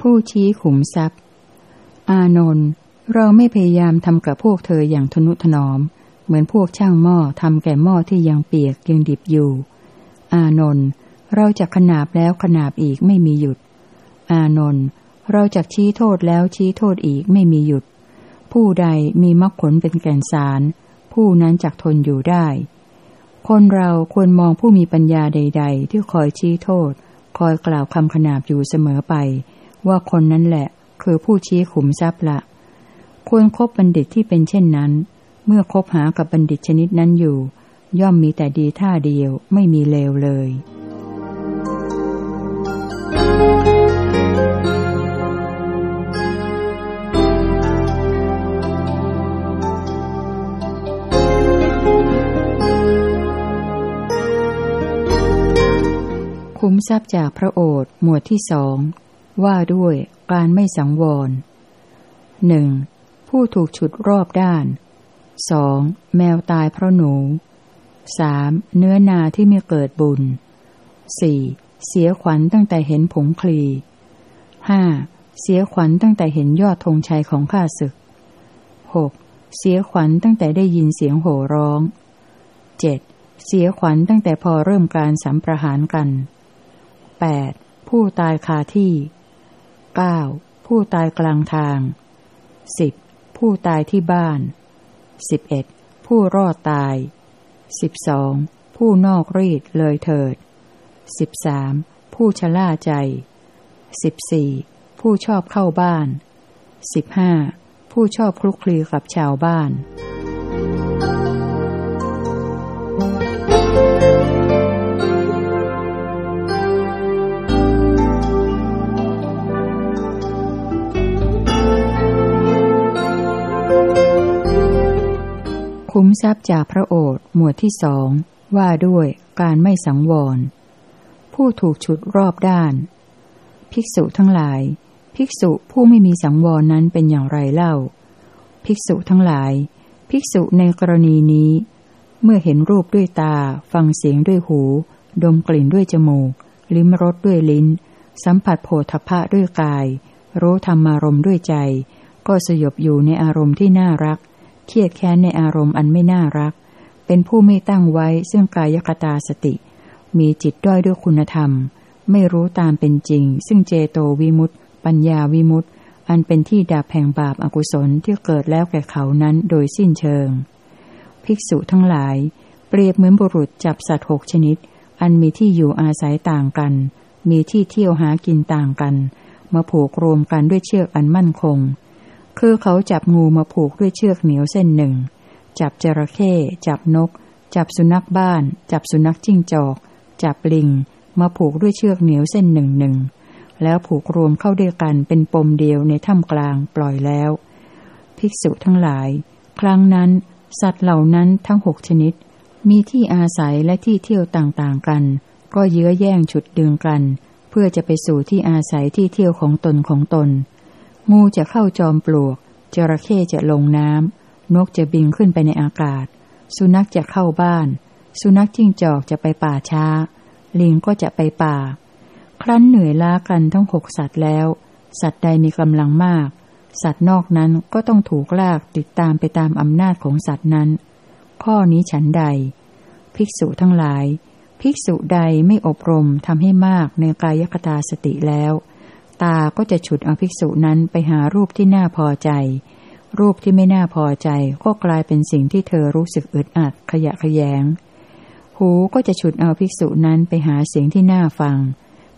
ผู้ชี้ขุมทรัพย์ อานนท์เราไม่พยายามทำกับพวกเธออย่างทนุถนอม เหมือนพวกช่างหม้อทำแก่หม้อที่ยังเปียกยังดิบอยู่ อานนท์เราจะขนาบแล้วขนาบอีกไม่มีหยุด อานนท์เราจะชี้โทษแล้วชี้โทษอีกไม่มีหยุด ผู้ใดมีมรรคผลเป็นแก่นสาร ผู้นั้นจักทนอยู่ได้ คนเราควรมองผู้มีปัญญาใด ๆ ที่คอยชี้โทษ คอยกล่าวคำขนาบอยู่เสมอไป ว่าคนนั้นแหละ คือผู้ชี้ขุมทรัพย์ละ ควรครบบัณฑิตที่เป็นเช่นนั้น เมื่อคบหากับบัณฑิตชนิดนั้นอยู่ ย่อมมีแต่ดีท่าเดียวไม่มีเลวเลยคุ้มทรัพย์จากพระโอษฐ์หมวดที่สอง ว่าด้วยการไม่สังวรหนึ่งผู้ถูกฉุดรอบด้านสองแมวตายเพราะหนูสามเนื้อนาที่ไม่เกิดบุญสี่เสียขวัญตั้งแต่เห็นผงคลีห้าเสียขวัญตั้งแต่เห็นยอดธงชัยของข้าศึกหกเสียขวัญตั้งแต่ได้ยินเสียงโห่ร้องเจ็ดเสียขวัญตั้งแต่พอเริ่มการสัมประหารกันแปดผู้ตายคาที่ เก้าผู้ตายกลางทางสิบผู้ตายที่บ้านสิบเอ็ดผู้รอดตายสิบสองผู้นอกรีดเลยเถิดสิบสามผู้ชล่าใจสิบสี่ผู้ชอบเข้าบ้านสิบห้าผู้ชอบคลุกคลีกับชาวบ้าน คุ้มทรัพย์จากพระโอษฐ์หมวดที่สองว่าด้วยการไม่สังวร ผู้ถูกฉุดรอบด้าน ภิกษุทั้งหลาย ภิกษุผู้ไม่มีสังวรนั้นเป็นอย่างไรเล่า ภิกษุทั้งหลาย ภิกษุในกรณีนี้ เมื่อเห็นรูปด้วยตา ฟังเสียงด้วยหู ดมกลิ่นด้วยจมูก ลิ้มรสด้วยลิ้น สัมผัสโผฏฐะด้วยกาย รู้ธรรมารมด้วยใจ ก็สยบอยู่ในอารมณ์ที่น่ารัก เครียดแค้นในอารมณ์อันไม่น่ารัก เป็นผู้ไม่ตั้งไว้ซึ่งกายคตาสติ มีจิตด้อยด้วยคุณธรรม ไม่รู้ตามเป็นจริง ซึ่งเจโตวิมุตต์ปัญญาวิมุตต์อันเป็นที่ดาบแห่งบาปอากุศลที่เกิดแล้วแก่เขานั้นโดยสิ้นเชิง ภิกษุทั้งหลาย เปรียบเหมือนบุรุษจับสัตว์หกชนิด อันมีที่อยู่อาศัยต่างกัน มีที่เที่ยวหากินต่างกัน มาผูกรวมกันด้วยเชือกอันมั่นคง คือเขาจับงูมาผูกด้วยเชือกเหนียวเส้นหนึ่ง จับจระเข้จับนก จับสุนัขบ้าน จับสุนัขจิ้งจอก จับลิง มาผูกด้วยเชือกเหนียวเส้นหนึ่งหนึ่งแล้วผูกรวมเข้าด้วยกันเป็นปมเดียวในถ้ำกลางปล่อยแล้ว ภิกษุทั้งหลาย ครั้งนั้น สัตว์เหล่านั้นทั้งหกชนิด มีที่อาศัยและที่เที่ยวต่างๆกัน ก็เยื้อแย่งฉุดดึงกัน เพื่อจะไปสู่ที่อาศัยที่เที่ยวของตนของตน งูจะเข้าจอมปลวก จระเข้จะลงน้ำ นกจะบินขึ้นไปในอากาศ สุนัขจะเข้าบ้าน สุนัขจิ้งจอกจะไปป่าช้า ลิงก็จะไปป่า ครั้นเหนื่อยล้ากันทั้งหกสัตว์แล้ว สัตว์ใดมีกำลังมาก สัตว์นอกนั้นก็ต้องถูกลากติดตามไปตามอำนาจของสัตว์นั้น ข้อนี้ฉันใด ภิกษุทั้งหลาย ภิกษุใดไม่อบรมทำให้มากในกายคตาสติแล้ว ตาก็จะฉุดเอาภิกษุนั้นไปหารูปที่น่าพอใจ รูปที่ไม่น่าพอใจก็กลายเป็นสิ่งที่เธอรู้สึกอึดอัดขยะขยง หูก็จะฉุดเอาภิกษุนั้นไปหาเสียงที่น่าฟัง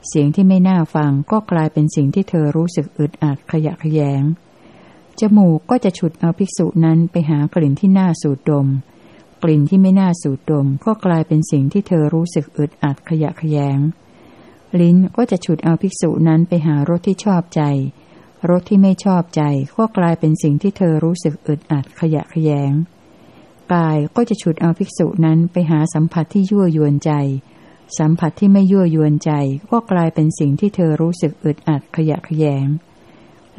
เสียงที่ไม่น่าฟังก็กลายเป็นสิ่งที่เธอรู้สึกอึดอัดขยะขยง จมูกก็จะฉุดเอาภิกษุนั้นไปหากลิ่นที่น่าสูดดม กลิ่นที่ไม่น่าสูดดม ก็กลายเป็นสิ่งที่เธอรู้สึกอึดอัดขยะขยง ลิ้นก็จะฉุดเอาภิกษุนั้นไปหารสที่ชอบใจ รสที่ไม่ชอบใจก็กลายเป็นสิ่งที่เธอรู้สึกอึดอัดขยะขยง กายก็จะฉุดเอาภิกษุนั้นไปหาสัมผัสที่ยั่วยวนใจ สัมผัสที่ไม่ยั่วยวนใจ ก็กลายเป็นสิ่งที่เธอรู้สึกอึดอัดขยะขยง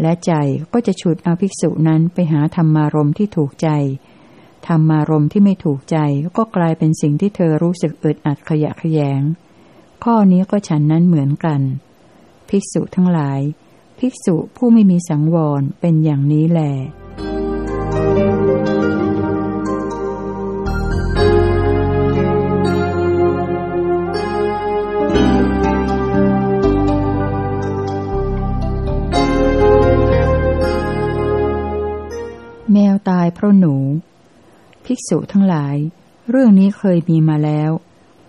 และใจก็จะฉุดเอาภิกษุนั้นไปหาธรรมารมที่ถูกใจ ธรรมารมที่ไม่ถูกใจก็กลายเป็นสิ่งที่เธอรู้สึกอึดอัดขยะขยง ข้อนี้ก็ฉันนั้นเหมือนกัน ภิกษุทั้งหลาย ภิกษุผู้ไม่มีสังวรเป็นอย่างนี้แหลแมวตายเพราะหนู ภิกษุทั้งหลาย เรื่องนี้เคยมีมาแล้ว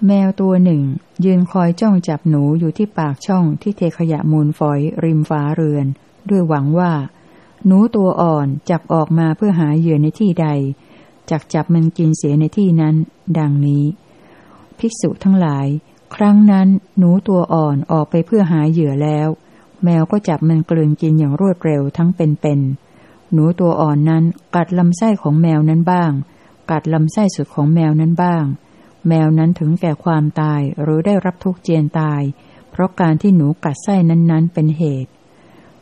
แมวตัวหนึ่ง ยืนคอยจ้องจับหนูอยู่ที่ปากช่องที่เทขยะมูลฝอยริมฟ้าเรือน ด้วยหวังว่า หนูตัวอ่อนจับออกมาเพื่อหาเหยื่อในที่ใดจักจับมันกินเสียในที่นั้น ดังนี้ ภิกษุทั้งหลาย ครั้งนั้นหนูตัวอ่อนออกไปเพื่อหาเหยื่อแล้ว แมวก็จับมันกลืนกินอย่างรวดเร็วทั้งเป็นๆหนูตัวอ่อนนั้นกัดลำไส้ของแมวนั้นบ้าง กัดลำไส้สุดของแมวนั้นบ้าง แมวนั้นถึงแก่ความตายหรือได้รับทุกข์เจียนตาย เพราะการที่หนูกัดไส้นั้นๆ เป็นเหตุ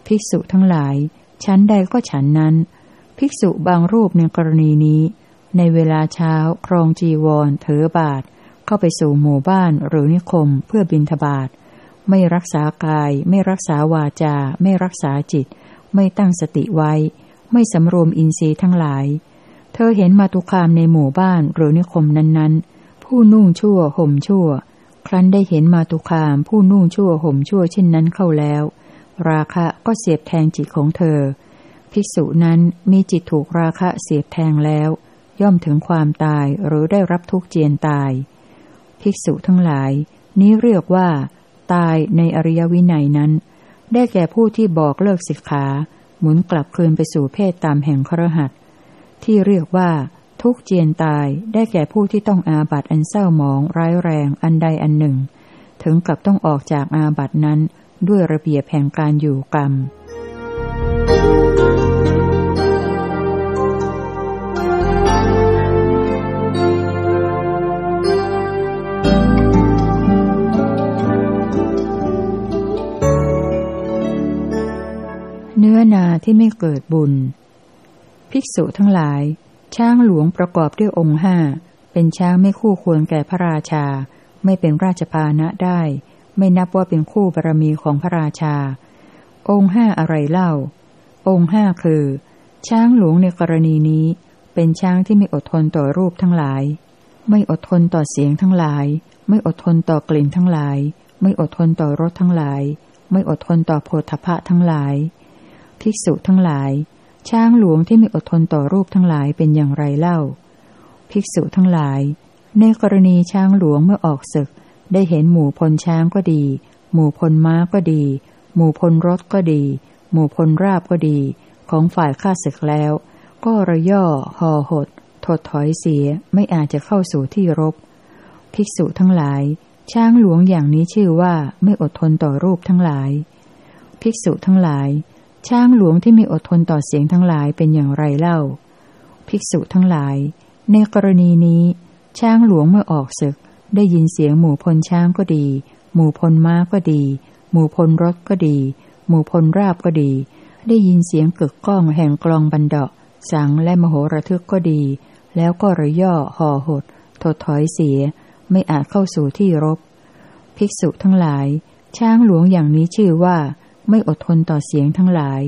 ภิกษุทั้งหลาย ชั้นใดก็ฉันนั้น ภิกษุบางรูปในกรณีนี้ ในเวลาเช้าครองจีวรเถอบาท เข้าไปสู่หมู่บ้านหรือนิคมเพื่อบินทบาทไม่รักษากาย ไม่รักษาวาจา ไม่รักษาจิต ไม่ตั้งสติไว้ ไม่สำรวมอินทรีย์ทั้งหลาย เธอเห็นมาตุคามในหมู่บ้านหรือนิคมนั้นๆ ผู้นุ่งชั่วห่มชั่ว ครั้นได้เห็นมาตุคามผู้นุ่งชั่วห่มชั่วเช่นนั้นเข้าแล้ว ราคะก็เสียบแทงจิตของเธอ ภิกษุนั้นมีจิตถูกราคะเสียบแทงแล้ว ย่อมถึงความตายหรือได้รับทุกข์เจียนตาย ภิกษุทั้งหลาย นี้เรียกว่า ตายในอริยวินัยนั้น ได้แก่ผู้ที่บอกเลิกสิกขา หมุนกลับคืนไปสู่เพศตามแห่งครหัสที่เรียกว่า ทุกเจียนตายได้แก่ผู้ที่ต้องอาบัตอันเศร้าหมอง ร้ายแรงอันใดอันหนึ่ง ถึงกับต้องออกจากอาบัตนั้นด้วยระเบียบแห่งการอยู่กรรม เนื้อนาที่ไม่เกิดบุญ ภิกษุทั้งหลาย ช้างหลวงประกอบด้วยองค์ห้า เป็นช้างไม่คู่ควรแก่พระราชา ไม่เป็นราชพานะได้ ไม่นับว่าเป็นคู่บารมีของพระราชา องค์ห้าอะไรเล่า องค์ห้าคือ ช้างหลวงในกรณีนี้ เป็นช้างที่ไม่อดทนต่อรูปทั้งหลาย ไม่อดทนต่อเสียงทั้งหลาย ไม่อดทนต่อกลิ่นทั้งหลาย ไม่อดทนต่อรสทั้งหลาย ไม่อดทนต่อโพธพะทั้งหลาย ภิกษุทั้งหลาย ช้างหลวงที่ไม่อดทนต่อรูปทั้งหลายเป็นอย่างไรเล่า ภิกษุทั้งหลาย ในกรณีช้างหลวงเมื่อออกศึก ได้เห็นหมู่พลช้างก็ดี หมู่พลม้าก็ดี หมู่พลรถก็ดี หมู่พลราบก็ดี ของฝ่ายข้าศึกแล้ว ก็ระย่อห่อหด ถดถอยเสียไม่อาจจะเข้าสู่ที่รบ ภิกษุทั้งหลาย ช้างหลวงอย่างนี้ชื่อว่าไม่อดทนต่อรูปทั้งหลาย ภิกษุทั้งหลาย ช้างหลวงที่มีอดทนต่อเสียงทั้งหลายเป็นอย่างไรเล่า ภิกษุทั้งหลาย ในกรณีนี้ ช้างหลวงเมื่อออกศึก ได้ยินเสียงหมู่พลช้างก็ดี หมู่พลม้าก็ดี หมู่พลรถก็ดี หมู่พลราบก็ดี ได้ยินเสียงกึกก้องแห่งกลองบันดาสังและมโหระทึกก็ดี แล้วก็ระย่อห่อหด ถดถอยเสีย ไม่อาจเข้าสู่ที่รบ ภิกษุทั้งหลาย ช้างหลวงอย่างนี้ชื่อว่า ไม่อดทนต่อเสียงทั้งหลาย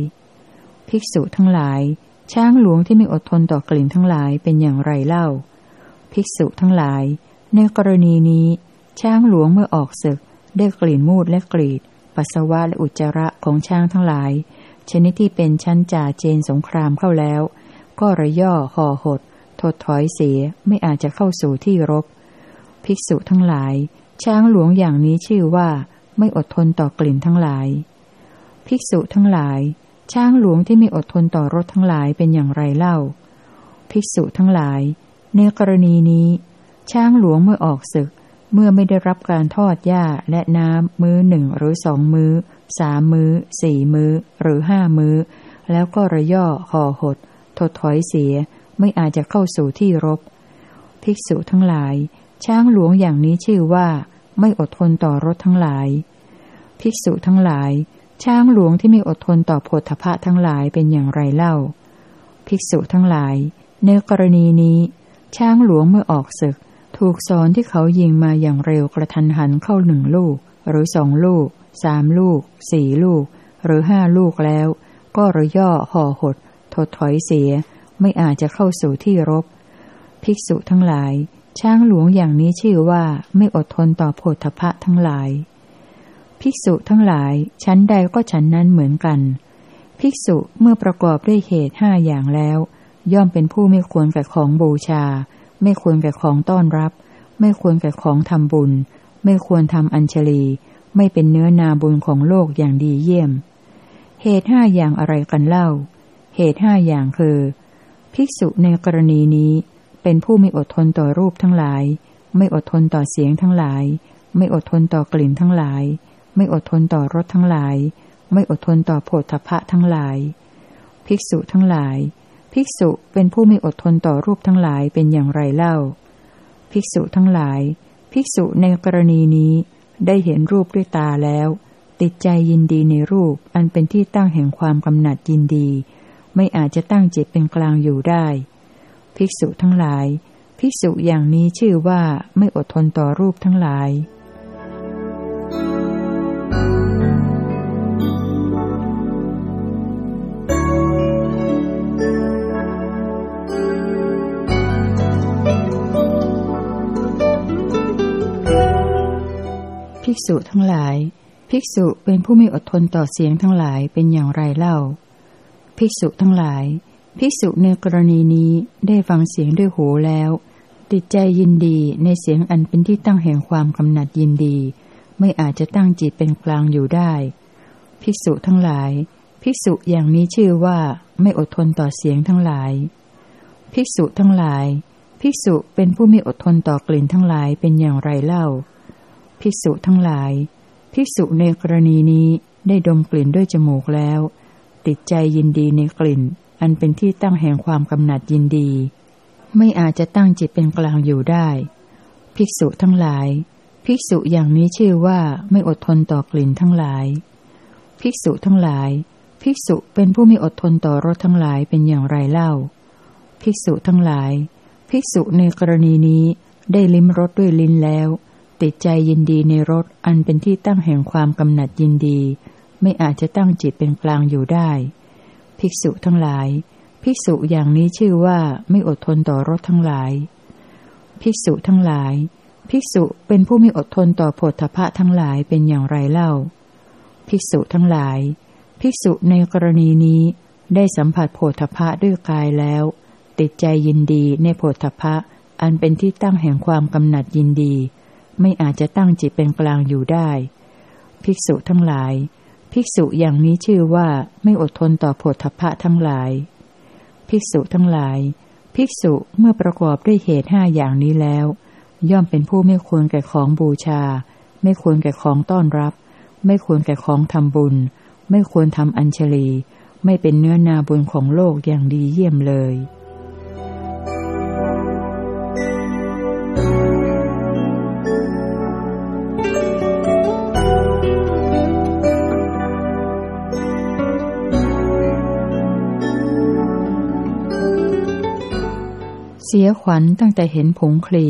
ภิกษุทั้งหลาย ช้างหลวงที่ไม่อดทนต่อกลิ่นทั้งหลายเป็นอย่างไรเล่า ภิกษุทั้งหลาย ในกรณีนี้ ช้างหลวงเมื่อออกศึก ได้กลิ่นมูดและกรีด ปัสสาวะและอุจจาระของช้างทั้งหลาย ชนิดที่เป็นชั้นจ่าเจนสงครามเข้าแล้ว ก็ระย่อห่อหด ถดถอยเสียไม่อาจจะเข้าสู่ที่รบ ภิกษุทั้งหลาย ช้างหลวงอย่างนี้ชื่อว่าไม่อดทนต่อกลิ่นทั้งหลาย ภิกษุทั้งหลาย ช้างหลวงที่ไม่อดทนต่อรถทั้งหลายเป็นอย่างไรเล่า ภิกษุทั้งหลาย ในกรณีนี้ ช้างหลวงเมื่อออกศึก เมื่อไม่ได้รับการทอดหญ้าและน้ำมือหนึ่งหรือสองมือสามมือสี่มือหรือห้ามือแล้วก็ระย่อห่อหด ถดถอยเสียไม่อาจจะเข้าสู่ที่รบ ภิกษุทั้งหลาย ช้างหลวงอย่างนี้ชื่อว่า ไม่อดทนต่อรถทั้งหลาย ภิกษุทั้งหลาย ช้างหลวงที่มีอดทนต่อโพธพะทั้งหลายเป็นอย่างไรเล่า ภิกษุทั้งหลาย ในกรณีนี้ ช้างหลวงเมื่อออกศึก ถูกสอนที่เขายิงมาอย่างเร็วกระทันหันเข้าหนึ่งลูก หรือสองลูก สามลูก สี่ลูก หรือห้าลูกแล้ว ก็ระย่อห่อหด ถดถอยเสีย ไม่อาจจะเข้าสู่ที่รบ ภิกษุทั้งหลาย ช้างหลวงอย่างนี้ชื่อว่าไม่อดทนต่อโพธพะทั้งหลาย ภิกษุทั้งหลาย ชั้นใดก็ฉันนั้นเหมือนกัน ภิกษุเมื่อประกอบด้วยเหตุห้าอย่างแล้ว ย่อมเป็นผู้ไม่ควรแก่ของบูชา ไม่ควรแก่ของต้อนรับ ไม่ควรแก่ของทำบุญ ไม่ควรทำอัญชลี ไม่เป็นเนื้อนาบุญของโลกอย่างดีเยี่ยม เหตุห้าอย่างอะไรกันเล่า เหตุห้าอย่างคือ ภิกษุในกรณีนี้ เป็นผู้ไม่อดทนต่อรูปทั้งหลาย ไม่อดทนต่อเสียงทั้งหลายไม่อดทนต่อกลิ่นทั้งหลาย ไม่อดทนต่อรสทั้งหลาย ไม่อดทนต่อโผฏฐะทั้งหลาย ภิกษุทั้งหลาย ภิกษุเป็นผู้ไม่อดทนต่อรูปทั้งหลายเป็นอย่างไรเล่า ภิกษุทั้งหลาย ภิกษุในกรณีนี้ได้เห็นรูปด้วยตาแล้ว ติดใจยินดีในรูปอันเป็นที่ตั้งแห่งความกำหนัดยินดี ไม่อาจจะตั้งจิตเป็นกลางอยู่ได้ ภิกษุทั้งหลาย ภิกษุอย่างนี้ชื่อว่าไม่อดทนต่อรูปทั้งหลาย กษุทั้งหลาย ภิกษุเป็นผู้ไม่อดทนต่อเสียงทั้งหลายเป็นอย่างไรเล่า ภิกษุทั้งหลาย ภิกษุในกรณีนี้ได้ฟังเสียงด้วยหูแล้ว ติดใจยินดีในเสียงอันเป็นที่ตั้งแห่งความกำหนัดยินดี ไม่อาจจะตั้งจิตเป็นกลางอยู่ได้ ภิกษุทั้งหลาย ภิกษุอย่างนี้ชื่อว่าไม่อดทนต่อเสียงทั้งหลาย ภิกษุทั้งหลาย ภิกษุเป็นผู้ไม่อดทนต่อกลิ่นทั้งหลายเป็นอย่างไรเล่า ภิกษุทั้งหลาย ภิกษุในกรณีนี้ได้ดมกลิ่นด้วยจมูกแล้ว ติดใจยินดีในกลิ่น อันเป็นที่ตั้งแห่งความกำหนัดยินดี ไม่อาจจะตั้งจิตเป็นกลางอยู่ได้ ภิกษุทั้งหลาย ภิกษุอย่างนี้ชื่อว่าไม่อดทนต่อกลิ่นทั้งหลาย ภิกษุทั้งหลาย ภิกษุเป็นผู้ไม่อดทนต่อรสทั้งหลายเป็นอย่างไรเล่า ภิกษุทั้งหลาย ภิกษุในกรณีนี้ได้ลิ้มรสด้วยลิ้นแล้ว ติดใจยินดีในรสอันเป็นที่ตั้งแห่งความกำหนัดยินดี ไม่อาจจะตั้งจิตเป็นกลางอยู่ได้ ภิกษุทั้งหลาย ภิกษุอย่างนี้ชื่อว่าไม่อดทนต่อรสทั้งหลาย ภิกษุทั้งหลาย ภิกษุเป็นผู้ไม่อดทนต่อโผฏฐะทั้งหลายเป็นอย่างไรเล่า ภิกษุทั้งหลาย ภิกษุในกรณีนี้ได้สัมผัสโผฏฐะด้วยกายแล้ว ติดใจยินดีในโผฏฐะอันเป็นที่ตั้งแห่งความกำหนัดยินดี ไม่อาจจะตั้งจิตเป็นกลางอยู่ได้ ภิกษุทั้งหลาย ภิกษุอย่างนี้ชื่อว่าไม่อดทนต่อโผฏฐพะทั้งหลาย ภิกษุทั้งหลาย ภิกษุเมื่อประกอบด้วยเหตุห้าอย่างนี้แล้ว ย่อมเป็นผู้ไม่ควรแก่ของบูชา ไม่ควรแก่ของต้อนรับ ไม่ควรแก่ของทำบุญ ไม่ควรทำอัญชลี ไม่เป็นเนื้อนาบุญของโลกอย่างดีเยี่ยมเลย เสียขวัญตั้งแต่เห็นผงคลี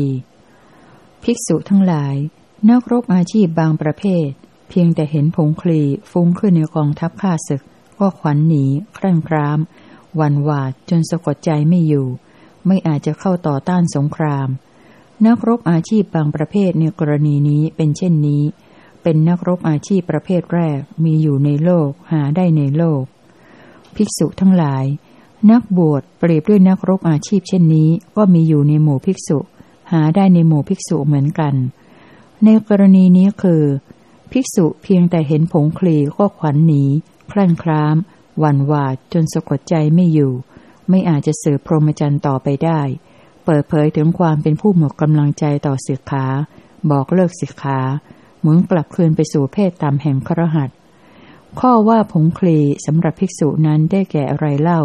ภิกษุทั้งหลาย นักรบอาชีพบางประเภท เพียงแต่เห็นผงคลีฟุ้งขึ้นในกองทัพข้าศึก ก็ขวัญหนีครั่งครามวันหวาดจนสะกดใจไม่อยู่ ไม่อาจจะเข้าต่อต้านสงคราม นักรบอาชีพบางประเภทในกรณีนี้เป็นเช่นนี้ เป็นนักรบอาชีพประเภทแรกมีอยู่ในโลกหาได้ในโลก ภิกษุทั้งหลาย นักบวชเปรียบด้วยนักรบอาชีพเช่นนี้ ก็มีอยู่ในหมู่ภิกษุ หาได้ในหมู่ภิกษุเหมือนกัน ในกรณีนี้คือ ภิกษุเพียงแต่เห็นผงคลีก็ขวัญหนีคลั่นคราม หวั่นหวาดจนสะกดใจไม่อยู่ ไม่อาจจะสืบพรหมจรรย์ต่อไปได้ เปิดเผยถึงความเป็นผู้หมดกำลังใจต่อสิกขา บอกเลิกสิกขาหมุนกลับคืนไปสู่เพศตามแห่งครหัสข้อว่าผงคลีสำหรับภิกษุนั้นได้แก่อะไรเล่า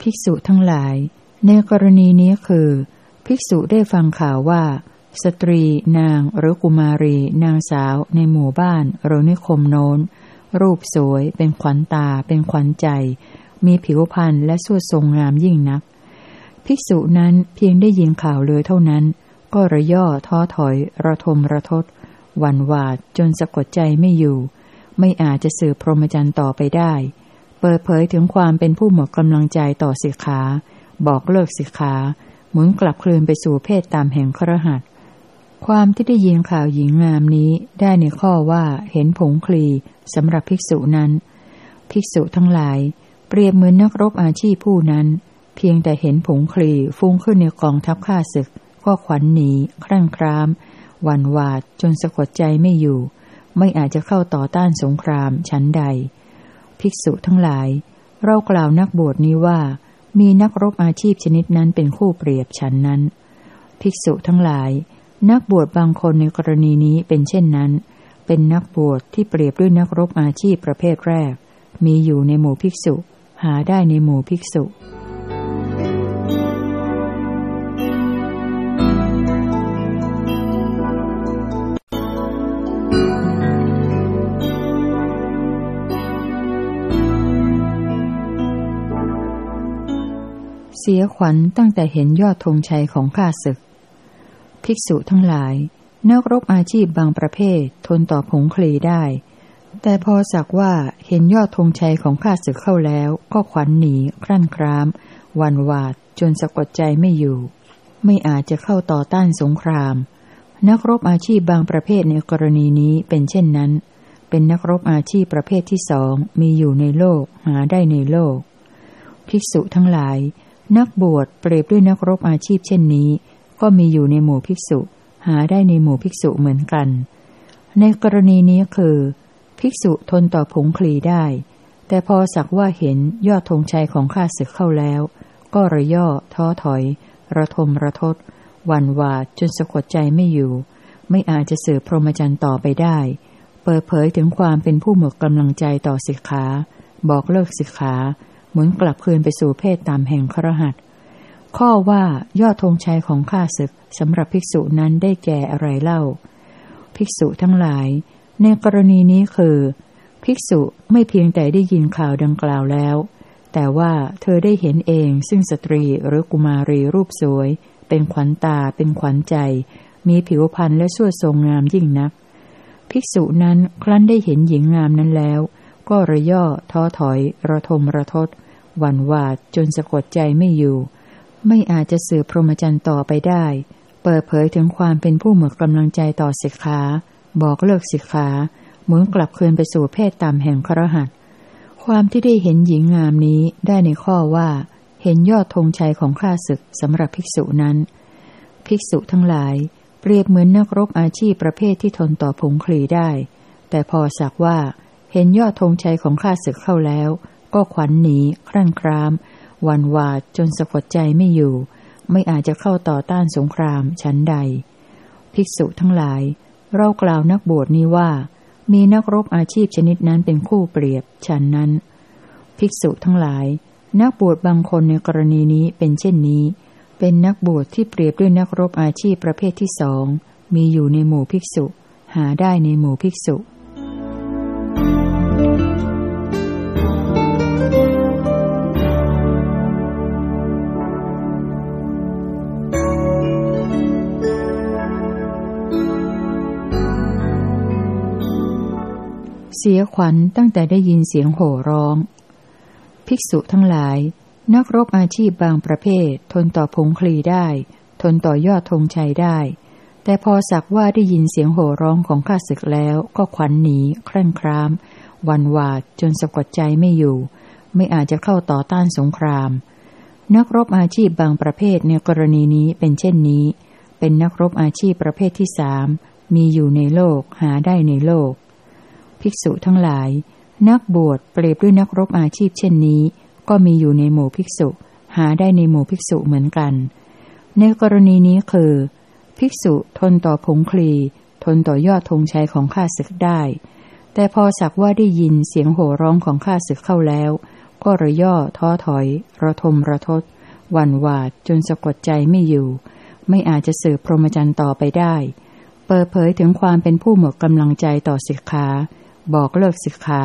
ภิกษุทั้งหลาย ในกรณีนี้คือ ภิกษุได้ฟังข่าวว่า สตรีนางหรือกุมารี นางสาว ในหมู่บ้านหรือนิคมโน้น รูปสวย เป็นขวัญตา เป็นขวัญใจ มีผิวพรรณและสวดทรงงามยิ่งนัก ภิกษุนั้นเพียงได้ยินข่าวเลยเท่านั้น ก็ระย่อท้อถอย ระทมระทศหวั่นหวาดจนสะกดใจไม่อยู่ ไม่อาจจะสืบพรหมจรรย์ต่อไปได้ เปิดเผยถึงความเป็นผู้หมดกำลังใจต่อสิกขา บอกเลิกสิกขาหมุนกลับคลืนไปสู่เพศตามแห่งครหัสความที่ได้ยินข่าวหญิงงามนี้ได้ในข้อว่าเห็นผงคลีสำหรับภิกษุนั้น ภิกษุทั้งหลาย เปรียบเหมือนนักรบอาชีพผู้นั้น เพียงแต่เห็นผงคลีฟุ้งขึ้นในกองทัพข้าศึก ก็ขวัญหนีครั่งครามวันวาดจนสะกดใจไม่อยู่ ไม่อาจจะเข้าต่อต้านสงครามชั้นใด ภิกษุทั้งหลาย เรากล่าวนักบวชนี้ว่า มีนักรบอาชีพชนิดนั้นเป็นคู่เปรียบฉันนั้น ภิกษุทั้งหลาย นักบวชบางคนในกรณีนี้เป็นเช่นนั้น เป็นนักบวชที่เปรียบด้วยนักรบอาชีพประเภทแรก มีอยู่ในหมู่ภิกษุ หาได้ในหมู่ภิกษุ เสียขวัญตั้งแต่เห็นยอดธงชัยของข้าศึก ภิกษุทั้งหลาย นักรบอาชีพบางประเภท ทนต่อผงคลีได้ แต่พอสักว่าเห็นยอดธงชัยของข้าศึกเข้าแล้ว ก็ขวัญหนีครั่นคราม วันวาด จนสะกดใจไม่อยู่ ไม่อาจจะเข้าต่อต้านสงคราม นักรบอาชีพบางประเภทในกรณีนี้เป็นเช่นนั้น เป็นนักรบอาชีพประเภทที่สองมีอยู่ในโลกหาได้ในโลก ภิกษุทั้งหลาย นักบวชเปรียบด้วยนักรบอาชีพเช่นนี้ ก็มีอยู่ในหมู่ภิกษุ หาได้ในหมู่ภิกษุเหมือนกัน ในกรณีนี้คือ ภิกษุทนต่อผงคลีได้ แต่พอสักว่าเห็นยอดธงชัยของข้าศึกเข้าแล้ว ก็ระย่อ ท้อถอย ระทมระทศวันวาจนสะกดใจไม่อยู่ ไม่อาจจะสืบพรหมจรรย์ต่อไปได้ เปิดเผยถึงความเป็นผู้หมดกำลังใจต่อสิกขา บอกเลิกสิกขา หมือนกลับคืนไปสู่เพศตามแห่งครหัสข้อว่ายอดธงชัยของข้าศึกสำหรับภิกษุนั้นได้แก่อะไรเล่า ภิกษุทั้งหลาย ในกรณีนี้คือ ภิกษุไม่เพียงแต่ได้ยินข่าวดังกล่าวแล้ว แต่ว่าเธอได้เห็นเองซึ่งสตรีหรือกุมารีรูปสวย เป็นขวัญตา เป็นขวัญใจ มีผิวพรรณและส่วทรงงามยิ่งนัก ภิกษุนั้นครั้นได้เห็นหญิงงามนั้นแล้ว ก็ระย่อท้อถอย ระทมระทศ วั่นวาดจนสะกดใจไม่อยู่ ไม่อาจจะสืบพรหมจรรย์ต่อไปได้ เปิดเผยถึงความเป็นผู้หมดกำลังใจต่อสิกขา บอกเลิกสิกขาหมุนกลับคืนไปสู่เพศตามแห่งครหัสความที่ได้เห็นหญิงงามนี้ได้ในข้อว่า เห็นยอดธงชัยของข้าศึกสำหรับภิกษุนั้น ภิกษุทั้งหลาย เปรียบเหมือนนักรบอาชีพประเภทที่ทนต่อผงคลีได้ แต่พอสักว่า เห็นยอดธงชัยของข้าศึกเข้าแล้ว ก็ขวัญหนีครั่นคราม วันวาดจนสะกดใจไม่อยู่ ไม่อาจจะเข้าต่อต้านสงครามชั้นใด ภิกษุทั้งหลาย เรากล่าวนักบวชนี้ว่า มีนักรบอาชีพชนิดนั้นเป็นคู่เปรียบฉันนั้น ภิกษุทั้งหลาย นักบวชบางคนในกรณีนี้เป็นเช่นนี้ เป็นนักบวชที่เปรียบด้วยนักรบอาชีพประเภทที่สองมีอยู่ในหมู่ภิกษุ หาได้ในหมู่ภิกษุ เสียขวัญตั้งแต่ได้ยินเสียงโห่ร้อง ภิกษุทั้งหลาย นักรบอาชีพบางประเภท ทนต่อพงคลีได้ ทนต่อยอดธงชัยได้ แต่พอสักว่าได้ยินเสียงโห่ร้องของข้าศึกแล้วก็ขวัญหนีครั่นคราม วันวาดจนสะกดใจไม่อยู่ ไม่อาจจะเข้าต่อต้านสงคราม นักรบอาชีพบางประเภทในกรณีนี้เป็นเช่นนี้ เป็นนักรบอาชีพประเภทที่สามมีอยู่ในโลกหาได้ในโลก ภิกษุทั้งหลาย นักบวชเปรียบด้วยนักรบอาชีพเช่นนี้ ก็มีอยู่ในหมู่ภิกษุ หาได้ในหมู่ภิกษุเหมือนกัน ในกรณีนี้คือ ภิกษุทนต่อผงคลี ทนต่อยอดธงชัยของข้าศึกได้ แต่พอสักว่าได้ยินเสียงโห่ร้องของข้าศึกเข้าแล้ว ก็ระย่อท้อถอย ระทมระทศวันวาดจนสะกดใจไม่อยู่ ไม่อาจจะสืบพรหมจรรย์ต่อไปได้เปิดเผยถึงความเป็นผู้หมดกำลังใจต่อสิกขา บอกเลิกสิกขา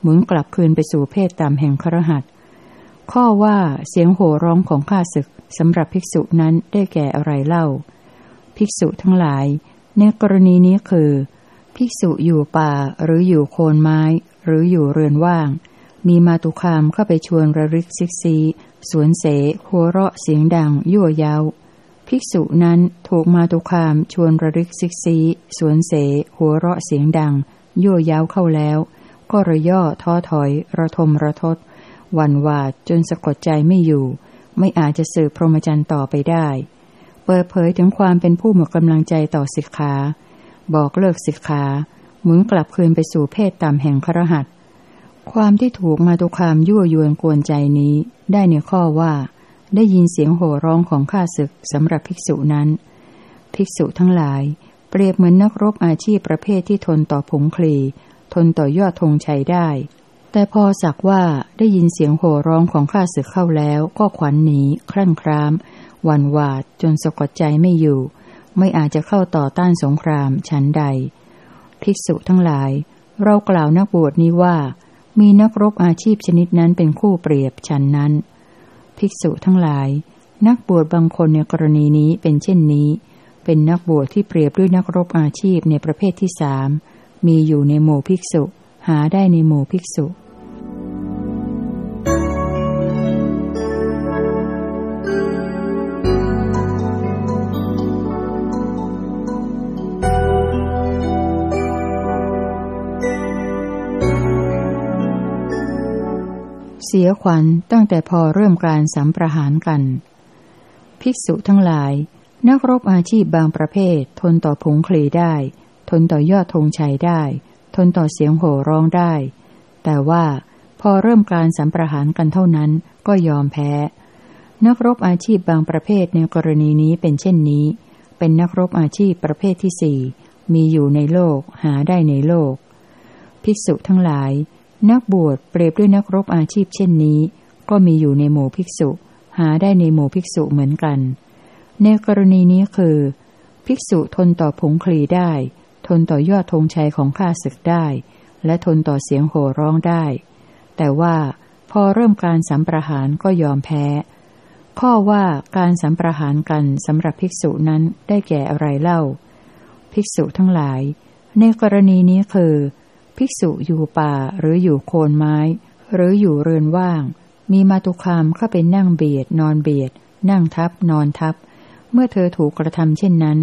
หมุนกลับคืนไปสู่เพศตามแห่งครหัสข้อว่าเสียงโห่ร้องของข้าศึกสำหรับภิกษุนั้นได้แก่อะไรเล่า ภิกษุทั้งหลาย ในกรณีนี้คือ ภิกษุอยู่ป่าหรืออยู่โคนไม้ หรืออยู่เรือนว่าง มีมาตุคามเข้าไปชวนระลึกซิกซีสวนเสหัวเราะเสียงดัง ยั่วเยาภิกษุนั้นถูกมาตุคามชวนระลึกซิกซีสวนเสหัวเราะเสียงดัง ยั่วย้าเข้าแล้ว ก็ระย่อท้อถอย ระทมระทศวันวาดจนสะกดใจไม่อยู่ ไม่อาจจะสืบพรหมจรรย์ต่อไปได้ เปิดเผยถึงความเป็นผู้หมดกำลังใจต่อสิกขา บอกเลิกสิกขาหมุนกลับคืนไปสู่เพศตามแห่งครหัสความที่ถูกมาตุคามยั่วยวนกวนใจนี้ได้ในข้อว่า ได้ยินเสียงโห่ร้องของข้าศึกสำหรับภิกษุนั้น ภิกษุทั้งหลาย เปรียบเหมือนนักรบอาชีพประเภทที่ทนต่อผงคลี ทนต่อยอดธงชัยได้ แต่พอสักว่าได้ยินเสียงโห่ร้องของข้าศึกเข้าแล้วก็ขวัญหนีคลั่นครามวันวาดจนสะกดใจไม่อยู่ ไม่อาจจะเข้าต่อต้านสงครามชั้นใด ภิกษุทั้งหลาย เรากล่าวนักบวชนี้ว่า มีนักรบอาชีพชนิดนั้นเป็นคู่เปรียบฉันนั้น ภิกษุทั้งหลาย นักบวชบางคนในกรณีนี้เป็นเช่นนี้ เป็นนักบวชที่เปรียบด้วยนักรบอาชีพในประเภทที่สามมีอยู่ในหมู่ภิกษุ หาได้ในหมู่ภิกษุเสียขวัญตั้งแต่พอเริ่มการสัมประหารกัน ภิกษุทั้งหลาย นักรบอาชีพบางประเภท ทนต่อผงคลีได้ ทนต่อยอดธงชัยได้ ทนต่อเสียงโห่ร้องได้ แต่ว่าพอเริ่มการสัมประหารกันเท่านั้นก็ยอมแพ้ นักรบอาชีพบางประเภทในกรณีนี้เป็นเช่นนี้ เป็นนักรบอาชีพประเภทที่สี่มีอยู่ในโลกหาได้ในโลก ภิกษุทั้งหลาย นักบวชเปรียบด้วยนักรบอาชีพเช่นนี้ ก็มีอยู่ในหมู่ภิกษุ หาได้ในหมู่ภิกษุเหมือนกัน ในกรณีนี้คือ ภิกษุทนต่อผงคลีได้ ทนต่อยอดธงชัยของข้าศึกได้ และทนต่อเสียงโห่ร้องได้ แต่ว่าพอเริ่มการสัมประหารก็ยอมแพ้ ข้อว่าการสัมประหารกันสำหรับภิกษุนั้นได้แก่อะไรเล่า ภิกษุทั้งหลาย ในกรณีนี้คือ ภิกษุอยู่ป่าหรืออยู่โคนไม้ หรืออยู่เรือนว่าง มีมาตุคามเข้าไปนั่งเบียด นอนเบียด นั่งทับ นอนทับ เมื่อเธอถูกกระทำเช่นนั้น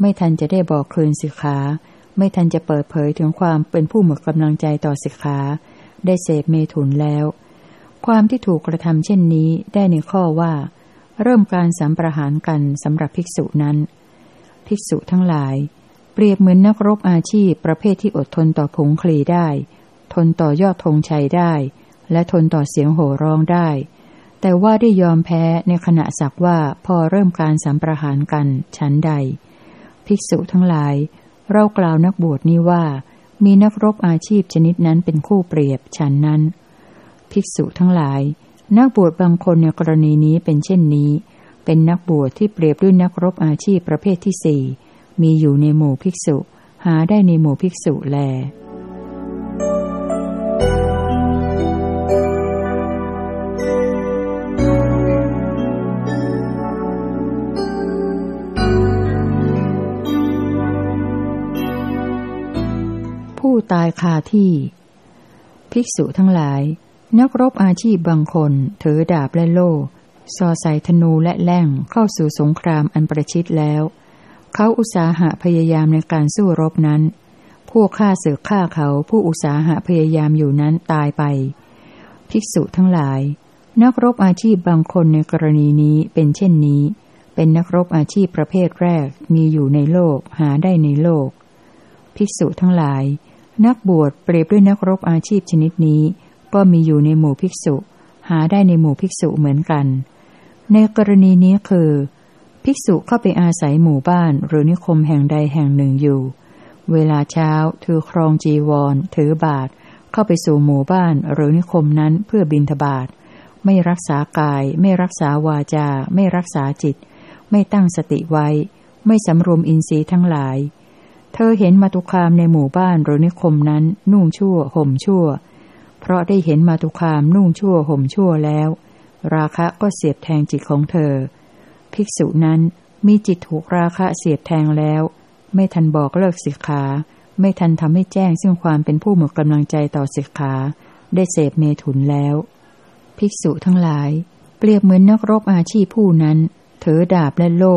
ไม่ทันจะได้บอกคืนสิกขา ไม่ทันจะเปิดเผยถึงความเป็นผู้หมดกำลังใจต่อสิกขา ได้เสพเมถุนแล้ว ความที่ถูกกระทำเช่นนี้ได้ในข้อว่า เริ่มการสัมประหารกันสำหรับภิกษุนั้น ภิกษุทั้งหลาย เปรียบเหมือนนักรบอาชีพประเภทที่อดทนต่อผงคลีได้ ทนต่อยอดธงชัยได้ และทนต่อเสียงโห่ร้องได้ แต่ว่าได้ยอมแพ้ในขณะสักว่าพอเริ่มการสัมประหารกันชั้นใด ภิกษุทั้งหลาย เรากล่าวนักบวชนี้ว่า มีนักรบอาชีพชนิดนั้นเป็นคู่เปรียบฉันนั้น ภิกษุทั้งหลาย นักบวชบางคนในกรณีนี้เป็นเช่นนี้ เป็นนักบวชที่เปรียบด้วยนักรบอาชีพประเภทที่สี่มีอยู่ในหมู่ภิกษุ หาได้ในหมู่ภิกษุแล ตายคาที่ ภิกษุทั้งหลาย นักรบอาชีพบางคน ถือดาบและโล่ซอใส่ธนูและแล่งเข้าสู่สงครามอันประชิดแล้ว เขาอุตสาหะพยายามในการสู้รบนั้น ผู้ฆ่าเสือฆ่าเขาผู้อุตสาหะพยายามอยู่นั้นตายไป ภิกษุทั้งหลาย นักรบอาชีพบางคนในกรณีนี้เป็นเช่นนี้ เป็นนักรบอาชีพประเภทแรกมีอยู่ในโลกหาได้ในโลก ภิกษุทั้งหลาย นักบวชเปรียบด้วยนักรบอาชีพชนิดนี้ ก็มีอยู่ในหมู่ภิกษุ หาได้ในหมู่ภิกษุเหมือนกัน ในกรณีนี้คือ ภิกษุเข้าไปอาศัยหมู่บ้านหรือนิคมแห่งใดแห่งหนึ่งอยู่ เวลาเช้า ถือครองจีวร ถือบาท เข้าไปสู่หมู่บ้านหรือนิคมนั้นเพื่อบินทบาทไม่รักษากาย ไม่รักษาวาจา ไม่รักษาจิต ไม่ตั้งสติไว้ ไม่สำรวมอินทรีย์ทั้งหลาย เธอเห็นมาตุคามในหมู่บ้านหรือนิคมนั้น นุ่งชั่วห่มชั่ว เพราะได้เห็นมาตุคามนุ่งชั่วห่มชั่วแล้ว ราคะก็เสียบแทงจิตของเธอ ภิกษุนั้นมีจิตถูกราคะเสียบแทงแล้ว ไม่ทันบอกเลิกสิกขา ไม่ทันทำให้แจ้งซึ่งความเป็นผู้หมดกำลังใจต่อศิกขา ได้เสพเมถุนแล้ว ภิกษุทั้งหลาย เปรียบเหมือนนักรบอาชีพผู้นั้นถือดาบและโล่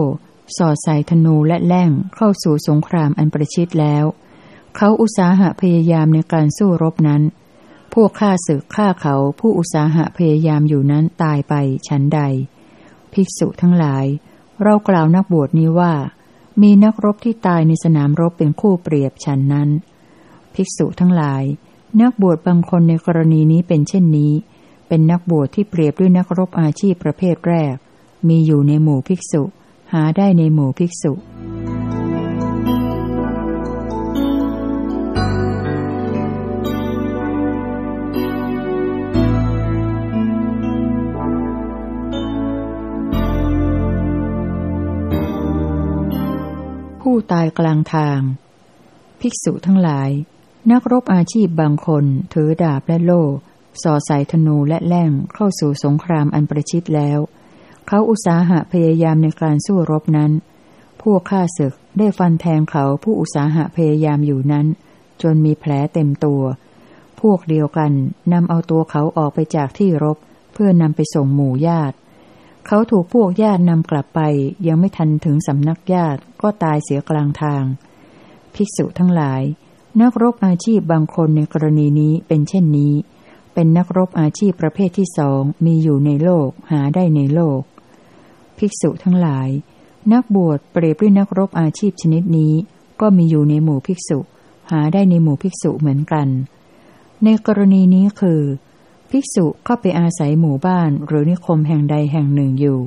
สอดใส่ธนูและแล่งเข้าสู่สงครามอันประชิดแล้ว เขาอุตสาหะพยายามในการสู้รบนั้น พวกข้าศึกฆ่าเขาผู้อุตสาหะพยายามอยู่นั้นตายไปฉันใด ภิกษุทั้งหลาย เรากล่าวนักบวชนี้ว่า มีนักรบที่ตายในสนามรบเป็นคู่เปรียบฉันนั้น ภิกษุทั้งหลาย นักบวชบางคนในกรณีนี้เป็นเช่นนี้ เป็นนักบวชที่เปรียบด้วยนักรบอาชีพประเภทแรก มีอยู่ในหมู่ภิกษุ หาได้ในหมู่ภิกษุ ผู้ตายกลางทาง ภิกษุทั้งหลาย นักรบอาชีพบางคนถือดาบและโล่สอใส่ธนูและแล่งเข้าสู่สงครามอันประชิดแล้ว เขาอุตสาหะพยายามในการสู้รบนั้น พวกข้าศึกได้ฟันแทงเขาผู้อุตสาหะพยายามอยู่นั้น จนมีแผลเต็มตัว พวกเดียวกันนำเอาตัวเขาออกไปจากที่รบ เพื่อนำไปส่งหมู่ญาติ เขาถูกพวกญาตินำกลับไปยังไม่ทันถึงสำนักญาติก็ตายเสียกลางทาง ภิกษุทั้งหลาย นักรบอาชีพบางคนในกรณีนี้เป็นเช่นนี้เป็นนักรบอาชีพประเภทที่สองมีอยู่ในโลกหาได้ในโลก ภิกษุทั้งหลาย นักบวชเปรียบด้วยนักรบอาชีพชนิดนี้ ก็มีอยู่ในหมู่ภิกษุ หาได้ในหมู่ภิกษุเหมือนกัน ในกรณีนี้คือ ภิกษุเข้าไปอาศัยหมู่บ้านหรือนิคมแห่งใดแห่งหนึ่งอยู่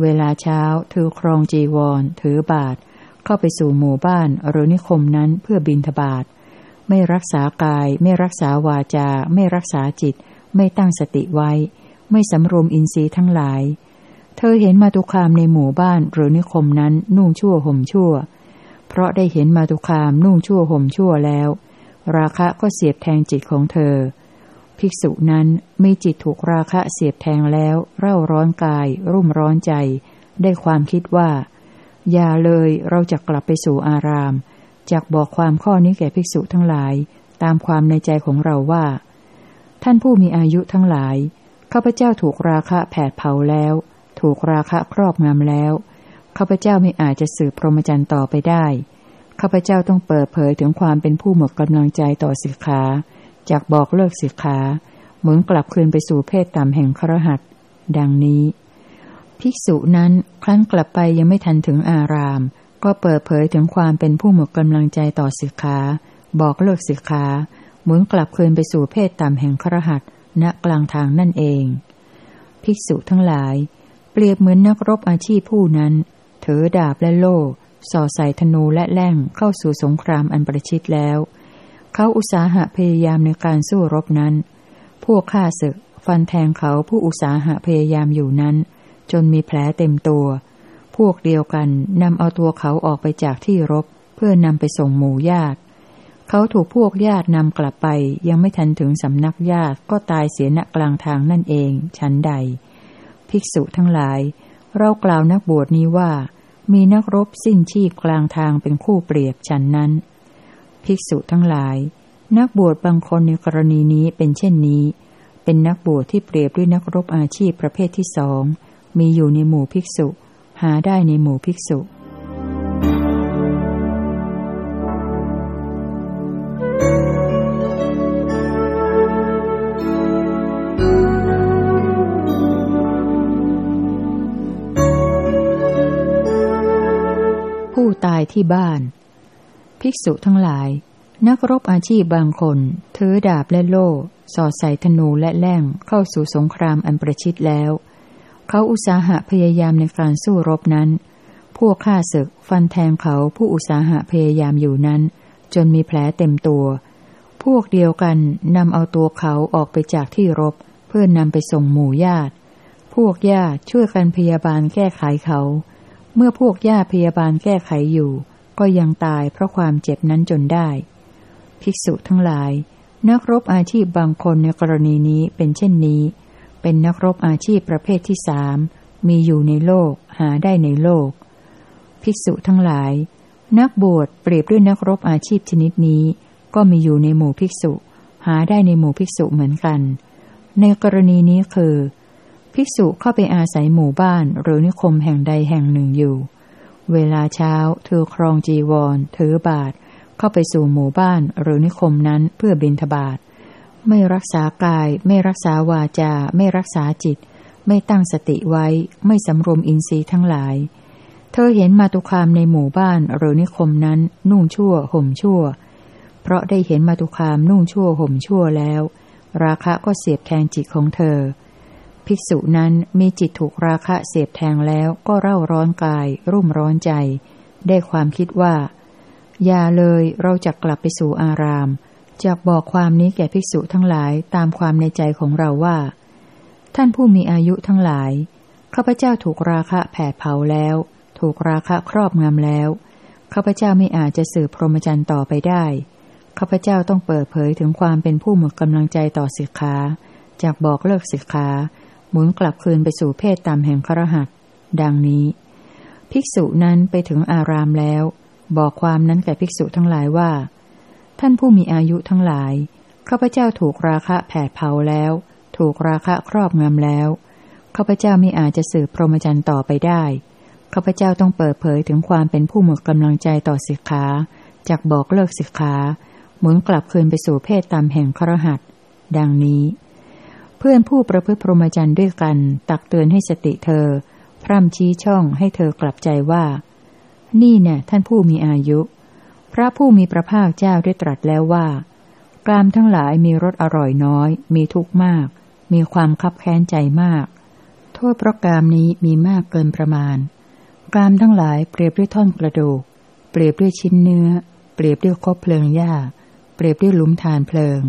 เวลาเช้า ถือครองจีวร ถือบาท เข้าไปสู่หมู่บ้านหรือนิคมนั้นเพื่อบินทบาทไม่รักษากาย ไม่รักษาวาจา ไม่รักษาจิต ไม่ตั้งสติไว้ ไม่สำรวมอินทรีย์ทั้งหลาย เธอเห็นมาตุคามในหมู่บ้านหรือนิคมนั้นนุ่งชั่วห่มชั่ว เพราะได้เห็นมาตุคามนุ่งชั่วห่มชั่วแล้ว ราคะก็เสียบแทงจิตของเธอ ภิกษุนั้นมีจิตถูกราคะเสียบแทงแล้ว เร่าร้อนกาย รุ่มร้อนใจ ได้ความคิดว่า อย่าเลยเราจะกลับไปสู่อารามจากบอกความข้อนี้แก่ภิกษุทั้งหลาย ตามความในใจของเราว่า ท่านผู้มีอายุทั้งหลายข้าพเจ้าถูกราคะแผดเผาแล้ว ถูกราคะครอบงำแล้ว ข้าพเจ้าไม่อาจจะสืบพรหมจรรย์ต่อไปได้ ข้าพเจ้าต้องเปิดเผยถึงความเป็นผู้หมดกำลังใจต่อสิกขาจากบอกเลิกสิกขาหมุนกลับคืนไปสู่เพศต่ำแห่งครหัสดังนี้ ภิกษุนั้นครั้นกลับไปยังไม่ทันถึงอาราม ก็เปิดเผยถึงความเป็นผู้หมดกำลังใจต่อสิกขาบอกเลิกสิกขาหมุนกลับคืนไปสู่เพศต่ำแห่งครหัสณกลางทางนั่นเอง ภิกษุทั้งหลาย เปรียบเหมือนนักรบอาชีพผู้นั้นถือดาบและโล่สอดใส่ธนูและแล่งเข้าสู่สงครามอันประชิดแล้ว เขาอุตสาหะพยายามในการสู้รบนั้น พวกข้าศึก ฟันแทงเขาผู้อุตสาหะพยายามอยู่นั้น จนมีแผลเต็มตัว พวกเดียวกันนำเอาตัวเขาออกไปจากที่รบ เพื่อนำไปส่งหมู่ญาติ เขาถูกพวกญาตินำกลับไป ยังไม่ทันถึงสำนักญาติก็ตายเสียณกลางทางนั่นเอง ชั้นใด ภิกษุทั้งหลาย เรากล่าวนักบวชนี้ว่า มีนักรบสิ้นชีพกลางทางเป็นคู่เปรียบฉันนั้น ภิกษุทั้งหลาย นักบวชบางคนในกรณีนี้เป็นเช่นนี้ เป็นนักบวชที่เปรียบด้วยนักรบอาชีพประเภทที่สอง มีอยู่ในหมู่ภิกษุ หาได้ในหมู่ภิกษุายที่บ้าน ภิกษุทั้งหลาย นักรบอาชีพบางคนถือดาบและโล่สอดใส่ธนูและแล่งเข้าสู่สงครามอันประชิดแล้ว เขาอุตสาหะพยายามในการสู้รบนั้น พวกข้าศึกฟันแทงเขาผู้อุตสาหะพยายามอยู่นั้น จนมีแผลเต็มตัว พวกเดียวกันนำเอาตัวเขาออกไปจากที่รบ เพื่อนนำไปส่งหมู่ญาติ พวกญาติช่วยกันพยาบาลแก้ไขเขา เมื่อพวกญาพยาบาลแก้ไขอยู่ ก็ยังตายเพราะความเจ็บนั้นจนได้ ภิกษุทั้งหลาย นักรบอาชีพบางคนในกรณีนี้เป็นเช่นนี้ เป็นนักรบอาชีพประเภทที่สามมีอยู่ในโลกหาได้ในโลก ภิกษุทั้งหลาย นักบวชเปรียบด้วยนักรบอาชีพชนิดนี้ ก็มีอยู่ในหมู่ภิกษุ หาได้ในหมู่ภิกษุเหมือนกัน ในกรณีนี้คือ ภิกษุเข้าไปอาศัยหมู่บ้านหรือนิคมแห่งใดแห่งหนึ่งอยู่ เวลาเช้าเธอครองจีวร ถือบาท เข้าไปสู่หมู่บ้านหรือนิคมนั้นเพื่อบินทบาทไม่รักษากาย ไม่รักษาวาจา ไม่รักษาจิต ไม่ตั้งสติไว้ ไม่สำรวมอินทรีย์ทั้งหลาย เธอเห็นมาตุคามในหมู่บ้านหรือนิคมนั้นนุ่งชั่วห่มชั่ว เพราะได้เห็นมาตุคามนุ่งชั่วห่มชั่วแล้ว ราคะก็เสียบแทงจิตของเธอ ภิกษุนั้นมีจิตถูกราคะเสียบแทงแล้วก็เร่าร้อนกาย รุ่มร้อนใจ ได้ความคิดว่า อย่าเลยเราจะกลับไปสู่อารามจากบอกความนี้แก่ภิกษุทั้งหลายตามความในใจของเราว่า ท่านผู้มีอายุทั้งหลายข้าพเจ้าถูกราคะแผดเผาแล้ว ถูกราคะครอบงำแล้วข้าพเจ้าไม่อาจจะสืบพรหมจรรย์ต่อไปได้ข้าพเจ้าต้องเปิดเผยถึงความเป็นผู้หมดกำลังใจต่อสิกขาจากบอกเลิกสิกขา หมุนกลับคืนไปสู่เพศตามแห่งครหัสดังนี้ ภิกษุนั้นไปถึงอารามแล้ว บอกความนั้นแก่ภิกษุทั้งหลายว่า ท่านผู้มีอายุทั้งหลายข้าพเจ้าถูกราคะแผดเผาแล้ว ถูกราคะครอบงำแล้วข้าพเจ้าไม่อาจจะสืบพรหมจรรย์ต่อไปได้ข้าพเจ้าต้องเปิดเผยถึงความเป็นผู้หมดกำลังใจต่อสิกขาจากบอกเลิกสิกขาหมุนกลับคืนไปสู่เพศตามแห่งครหัสดังนี้ เพื่อนผู้ประพฤติพรหมจรรย์ด้วยกัน ตักเตือนให้สติเธอ พร่ำชี้ช่องให้เธอกลับใจว่า นี่เนี่ยท่านผู้มีอายุ พระผู้มีพระภาคเจ้าได้ตรัสแล้วว่ากามทั้งหลายมีรสอร่อยน้อย มีทุกข์มาก มีความคับแค้นใจมาก โทษเพราะกามนี้มีมากเกินประมาณ กามทั้งหลายเปรียบด้วยท่อนกระดูก เปรียบด้วยชิ้นเนื้อ เปรียบด้วยคบเพลิงหญ้า เปรียบด้วยหลุมทานเพลิง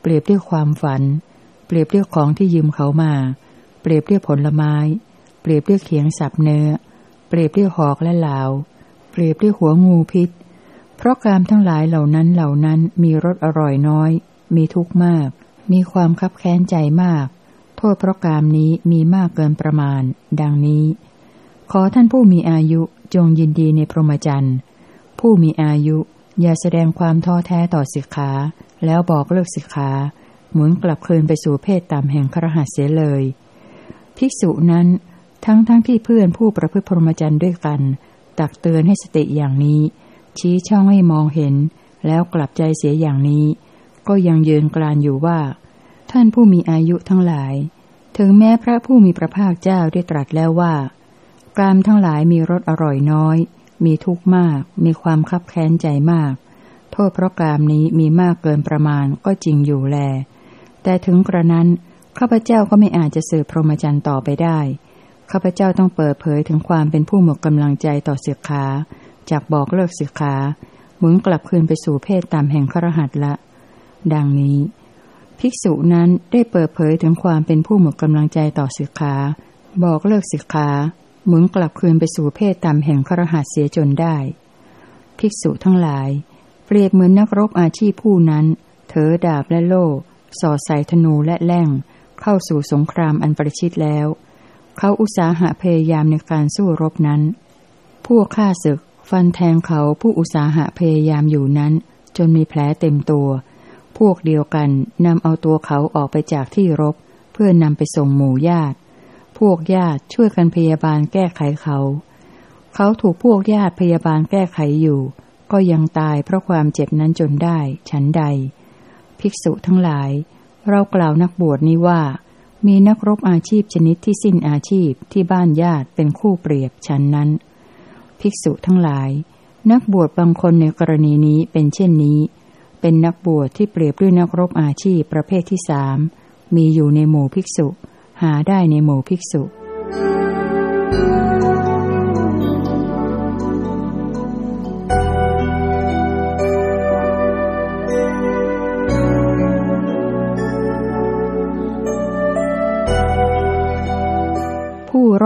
เปรียบด้วยความฝันเเปรียบด้วยกของที่ยืมเขามา เปรียบด้วยกผลไม้ เปรียบด้วยกเขียงสับเนื้อ เปรียบด้วยกหอกและเหลา เปรียบด้วยกหัวงูพิษ เพราะกามทั้งหลายเหล่านั้นเหล่านั้นมีรสอร่อยน้อย มีทุกข์มาก มีความคับแค้นใจมาก โทษเพราะกามนี้มีมากเกินประมาณ ดังนี้ ขอท่านผู้มีอายุจงยินดีในพรหมจรรย์ ผู้มีอายุอย่าแสดงความท้อแท้ต่อสิกขา แล้วบอกเลิกสิกขา หมุนกลับคืนไปสู่เพศตามแห่งครหัสเสียเลย ภิกษุนั้นทั้งทั้งที่เพื่อนผู้ประพฤติพรหมจรรย์ด้วยกัน ตักเตือนให้สติอย่างนี้ ชี้ช่องให้มองเห็น แล้วกลับใจเสียอย่างนี้ ก็ยังยืนกลานอยู่ว่า ท่านผู้มีอายุทั้งหลาย ถึงแม้พระผู้มีพระภาคเจ้าได้ตรัสแล้วว่ากามทั้งหลายมีรสอร่อยน้อย มีทุกข์มาก มีความคับแค้นใจมาก โทษเพราะกามนี้มีมากเกินประมาณก็จริงอยู่แล แต่ถึงกระนั้นข้าพเจ้าก็ไม่อาจจะสืบพรหมจรรย์ต่อไปได้ข้าพเจ้าต้องเปิดเผยถึงความเป็นผู้หมดกำลังใจต่อเสียขา จากบอกเลิกสิกขาหมุนกลับคืนไปสู่เพศตามแห่งครหัสละ ดังนี้ ภิกษุนั้นได้เปิดเผยถึงความเป็นผู้หมดกำลังใจต่อสิกขาบอกเลิกสิกขาหมุนกลับคืนไปสู่เพศตามแห่งครหัสเสียจนได้ ภิกษุทั้งหลาย เปรียบเหมือนนักรบอาชีพผู้นั้นเถอดาบและโล่ สอดใส่ธนูและแล่ง เข้าสู่สงครามอันประชิดแล้ว เขาอุตสาหะพยายามในการสู้รบนั้น พวกข้าศึก ฟันแทงเขาผู้อุตสาหะพยายามอยู่นั้น จนมีแผลเต็มตัว พวกเดียวกันนำเอาตัวเขาออกไปจากที่รบ เพื่อนำไปส่งหมู่ญาติ พวกญาติช่วยกันพยาบาลแก้ไขเขา เขาถูกพวกญาติพยาบาลแก้ไขอยู่ ก็ยังตายเพราะความเจ็บนั้นจนได้ ฉันใด ภิกษุทั้งหลาย เรากล่าวนักบวชนี้ว่า มีนักรบอาชีพชนิดที่สิ้นอาชีพที่บ้านญาติเป็นคู่เปรียบฉันนั้น ภิกษุทั้งหลาย นักบวชบางคนในกรณีนี้เป็นเช่นนี้ เป็นนักบวชที่เปรียบด้วยนักรบอาชีพประเภทที่สามมีอยู่ในหมู่ภิกษุ หาได้ในหมู่ภิกษุ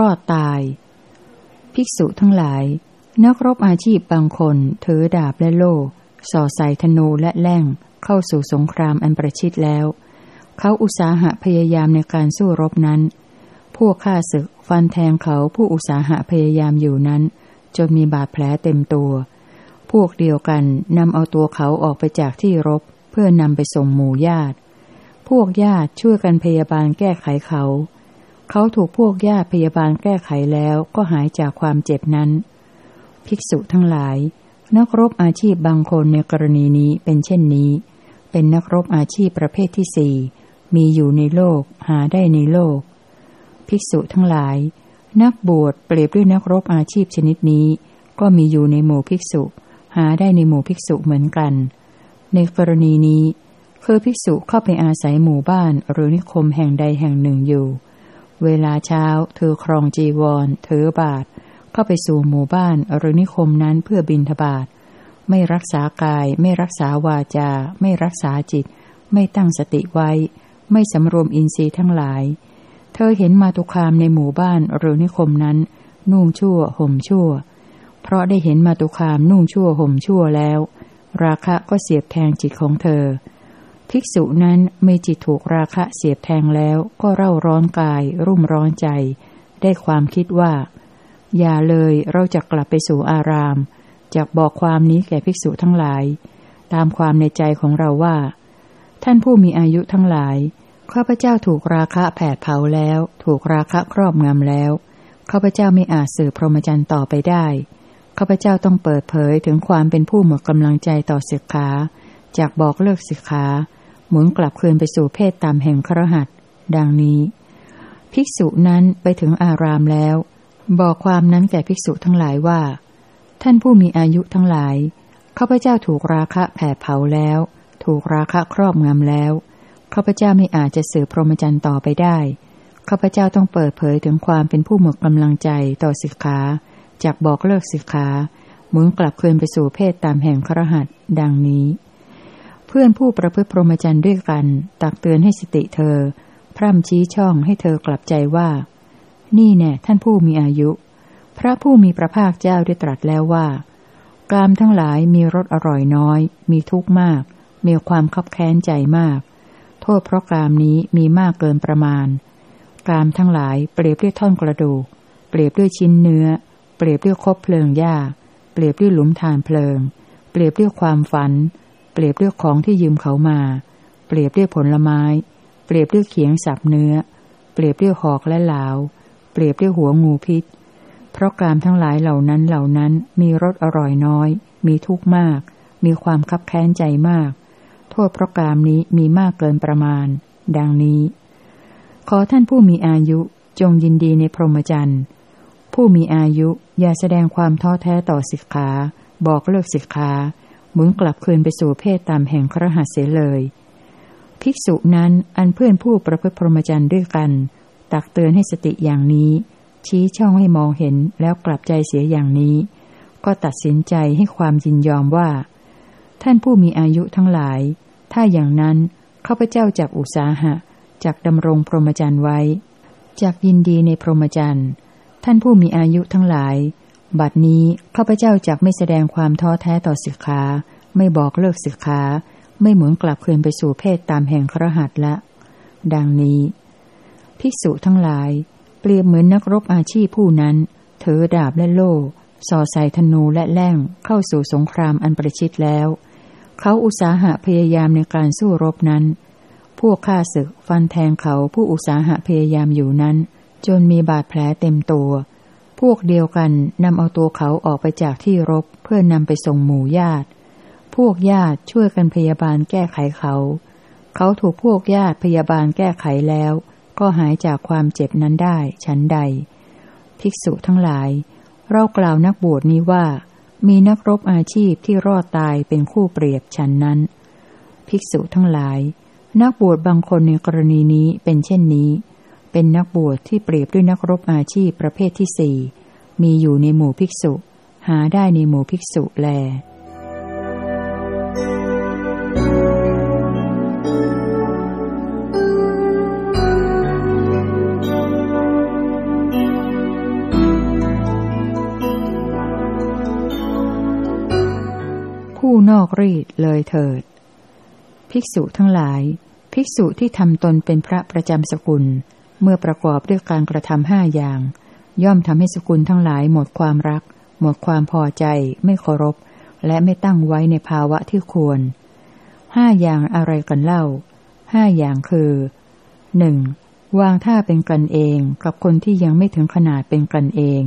อดตาย ภิกษุทั้งหลาย นักรบอาชีพบางคนถือดาบและโล่ส่อใส่ธนูและแล่ง เข้าสู่สงครามอันประชิดแล้ว เขาอุตสาหะพยายามในการสู้รบนั้น พวกข้าศึกฟันแทงเขาผู้อุตสาหะพยายามอยู่นั้น จนมีบาดแผลเต็มตัว พวกเดียวกันนำเอาตัวเขาออกไปจากที่รบ เพื่อนำไปส่งหมู่ญาติ พวกญาติช่วยกันพยาบาลแก้ไขเขา เขาถูกพวกญาติพยาบาลแก้ไขแล้วก็หายจากความเจ็บนั้น ภิกษุทั้งหลาย นักรบอาชีพบางคนในกรณีนี้เป็นเช่นนี้ เป็นนักรบอาชีพประเภทที่สี่มีอยู่ในโลกหาได้ในโลก ภิกษุทั้งหลาย นักบวชเปรียบด้วยนักรบอาชีพชนิดนี้ ก็มีอยู่ในหมู่ภิกษุ หาได้ในหมู่ภิกษุเหมือนกัน ในกรณีนี้คือภิกษุเข้าไปอาศัยหมู่บ้านหรือนิคมแห่งใดแห่งหนึ่งอยู่ เวลาเช้า เธอครองจีวรเธอบาท เข้าไปสู่หมู่บ้านหรือนิคมนั้นเพื่อบินทบาท ไม่รักษากาย ไม่รักษาวาจา ไม่รักษาจิต ไม่ตั้งสติไว้ ไม่สำรวมอินทรีย์ทั้งหลาย เธอเห็นมาตุคามในหมู่บ้านหรือนิคมนั้น นุ่งชั่วห่มชั่ว เพราะได้เห็นมาตุคามนุ่งชั่วห่มชั่วแล้ว ราคะก็เสียบแทงจิตของเธอ ภิกษุนั้นมีจิตถูกราคะเสียบแทงแล้วก็เร่าร้อนกาย รุ่มร้อนใจ ได้ความคิดว่า อย่าเลยเราจะกลับไปสู่อารามจากบอกความนี้แก่ภิกษุทั้งหลาย ตามความในใจของเราว่า ท่านผู้มีอายุทั้งหลายข้าพเจ้าถูกราคะแผดเผาแล้ว ถูกราคะครอบงำแล้วข้าพเจ้าไม่อาจสืบพรหมจรรย์ต่อไปได้ข้าพเจ้าต้องเปิดเผยถึงความเป็นผู้หมดกำลังใจต่อศิกขาจากบอกเลิกศิกขา หมุนกลับคืนไปสู่เพศตามแห่งครหัสดังนี้ ภิกษุนั้นไปถึงอารามแล้ว บอกความนั้นแก่ภิกษุทั้งหลายว่า ท่านผู้มีอายุทั้งหลายข้าพเจ้าถูกราคะแผดเผาแล้ว ถูกราคะครอบงำแล้วข้าพเจ้าไม่อาจจะสืบพรหมจรรย์ต่อไปได้ข้าพเจ้าต้องเปิดเผยถึงความเป็นผู้หมดกำลังใจต่อสิกขาจากบอกเลิกสิกขาหมุนกลับคืนไปสู่เพศตามแห่งครหัสดังนี้ เพื่อนผู้ประพฤติพรหมจรรย์ด้วยกัน ตักเตือนให้สติเธอ พร่ำชี้ช่องให้เธอกลับใจว่า นี่แน่ท่านผู้มีอายุ พระผู้มีพระภาคเจ้าได้ตรัสแล้วว่ากามทั้งหลายมีรสอร่อยน้อย มีทุกข์มาก มีความคับแค้นใจมาก โทษเพราะกามนี้มีมากเกินประมาณ กามทั้งหลายเปรียบด้วยท่อนกระดูก เปรียบด้วยชิ้นเนื้อ เปรียบด้วยคบเพลิงหญ้า เปรียบด้วยหลุมฐานเพลิง เปรียบด้วยความฝันเรียบด้วยของที่ยืมเขามา เปรียบด้วยผลไม้ เปรียบด้วยเขียงสับเนื้อ เปรียบด้วยหอกและเหลา เปรียบด้วยหัวงูพิษ เพราะกามทั้งหลายเหล่านั้นเหล่านั้นมีรสอร่อยน้อย มีทุกข์มาก มีความคับแค้นใจมาก โทษเพราะกามนี้มีมากเกินประมาณ ดังนี้ ขอท่านผู้มีอายุจงยินดีในพรหมจรรย์ ผู้มีอายุอย่าแสดงความท้อแท้ต่อสิกขา บอกเลิกสิกขา มุนกลับคืนไปสู่เพศตามแห่งครหัสเสียเลย ภิกษุนั้นอันเพื่อนผู้ประพฤติพรหมจรรย์ด้วยกัน ตักเตือนให้สติอย่างนี้ ชี้ช่องให้มองเห็นแล้วกลับใจเสียอย่างนี้ ก็ตัดสินใจให้ความยินยอมว่า ท่านผู้มีอายุทั้งหลาย ถ้าอย่างนั้นข้าพเจ้าจากอุตสาหะจากดำรงพรหมจรรย์ไว้จากยินดีในพรหมจรรย์ท่านผู้มีอายุทั้งหลาย บัดนี้ข้าพเจ้าจากไม่แสดงความท้อแท้ต่อสิกขาไม่บอกเลิกสิกขาไม่หมุนกลับคืนไปสู่เพศตามแห่งครหัสละ ดังนี้ ภิกษุทั้งหลาย เปรียบเหมือนนักรบอาชีพผู้นั้น ถือดาบและโล่ส่อใส่ธนูและแล่งเข้าสู่สงครามอันประชิดแล้ว เขาอุตสาหะพยายามในการสู้รบนั้น พวกข้าศึกฟันแทงเขาผู้อุตสาหะพยายามอยู่นั้น จนมีบาดแผลเต็มตัว พวกเดียวกันนำเอาตัวเขาออกไปจากที่รบเพื่อนำไปส่งหมู่ญาติ พวกญาติช่วยกันพยาบาลแก้ไขเขา เขาถูกพวกญาติพยาบาลแก้ไขแล้ว ก็หายจากความเจ็บนั้นได้ ฉันใด ภิกษุทั้งหลาย เรากล่าวนักบวชนี้ว่า มีนักรบอาชีพที่รอดตายเป็นคู่เปรียบฉันนั้น ภิกษุทั้งหลาย นักบวชบางคนในกรณีนี้เป็นเช่นนี้ เป็นนักบวชที่เปรียบด้วยนักรบอาชีพประเภทที่สี่มีอยู่ในหมู่ภิกษุ หาได้ในหมู่ภิกษุแลนอกรีดเลยเถิด ภิกษุทั้งหลาย ภิกษุที่ทำตนเป็นพระประจำสกุล เมื่อประกอบด้วยการกระทำห้าอย่าง ย่อมทำให้สกุลทั้งหลายหมดความรัก หมดความพอใจ ไม่เคารพ และไม่ตั้งไว้ในภาวะที่ควรห้าอย่างอะไรกันเล่าห้าอย่างคือหนึ่งวางท่าเป็นกันเองกับคนที่ยังไม่ถึงขนาดเป็นกันเอง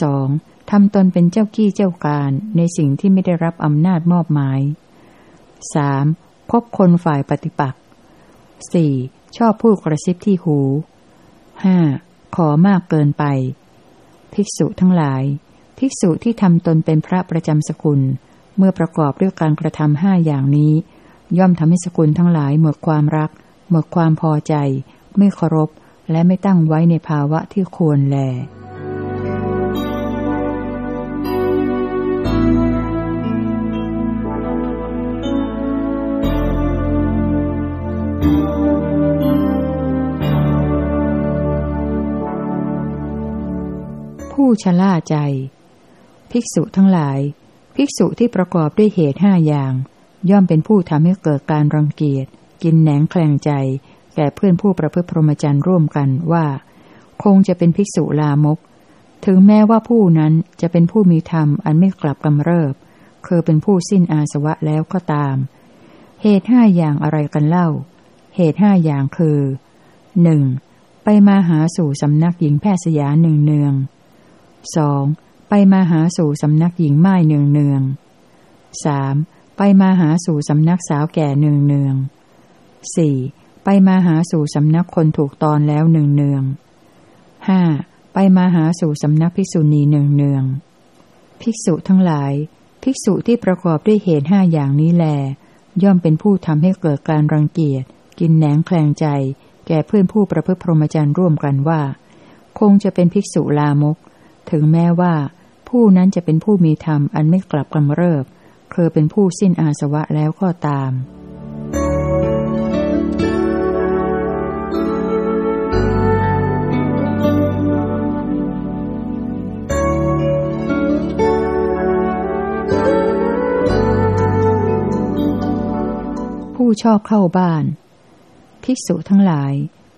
สองทำตนเป็นเจ้ากี้เจ้าการในสิ่งที่ไม่ได้รับอำนาจมอบหมายสามพบคนฝ่ายปฏิปักษ์ สี่ชอบพูดกระซิบที่หูห้าขอมากเกินไป ภิกษุทั้งหลาย ภิกษุที่ทำตนเป็นพระประจำสกุล เมื่อประกอบด้วยการกระทำห้าอย่างนี้ ย่อมทำให้สกุลทั้งหลายหมดความรัก หมดความพอใจ ไม่เคารพ และไม่ตั้งไว้ในภาวะที่ควรแล ผู้ชล่าใจ ภิกษุทั้งหลาย ภิกษุที่ประกอบด้วยเหตุห้าอย่าง ย่อมเป็นผู้ทำให้เกิดการรังเกียจ กินแหนงแคลงใจ แก่เพื่อนผู้ประพฤติพรหมจรรย์ร่วมกันว่า คงจะเป็นภิกษุลามก ถึงแม้ว่าผู้นั้นจะเป็นผู้มีธรรมอันไม่กลับกำเริบคือเป็นผู้สิ้นอาสวะแล้วก็ตาม เหตุห้าอย่างอะไรกันเล่า เหตุห้าอย่างคือหนึ่งไปมาหาสู่สำนักหญิงแพทย์สยาหนึ่งเนือง สองไปมาหาสู่สำนักหญิงไม้เนืองเนืองสามไปมาหาสู่สำนักสาวแก่เนืองเนืองสี่ไปมาหาสู่สำนักคนถูกตอนแล้วเนืองเนืองห้าไปมาหาสู่สำนักภิกษุณีเนืองเนืองภิกษุทั้งหลาย ภิกษุที่ประกอบด้วยเหตุห้าอย่างนี้แล ย่อมเป็นผู้ทำให้เกิดการรังเกียจ กินแหนงแคลงใจ แก่เพื่อนผู้ประพฤติพรหมจรรย์ร่วมกันว่า คงจะเป็นภิกษุลามก ถึงแม้ว่า ผู้นั้นจะเป็นผู้มีธรรมอันไม่กลับกำเริบ คือเป็นผู้สิ้นอาสวะแล้วก็ตามผู้ชอบเข้าบ้าน ภิกษุทั้งหลาย